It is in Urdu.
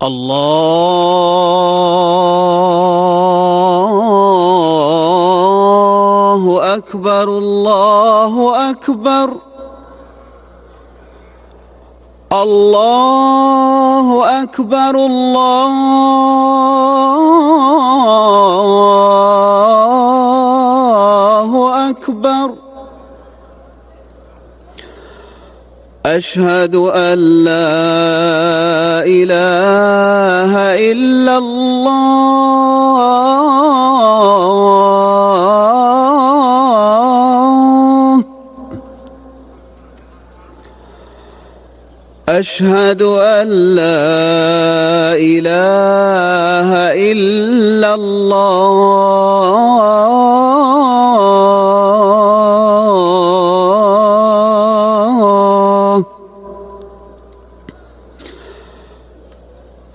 اللہ اکبر اللہ اکبر اللہ اکبر اللہ اکبر اشہد ان لا الہ إلا الله. أشهد أن لا الہ الا اللہ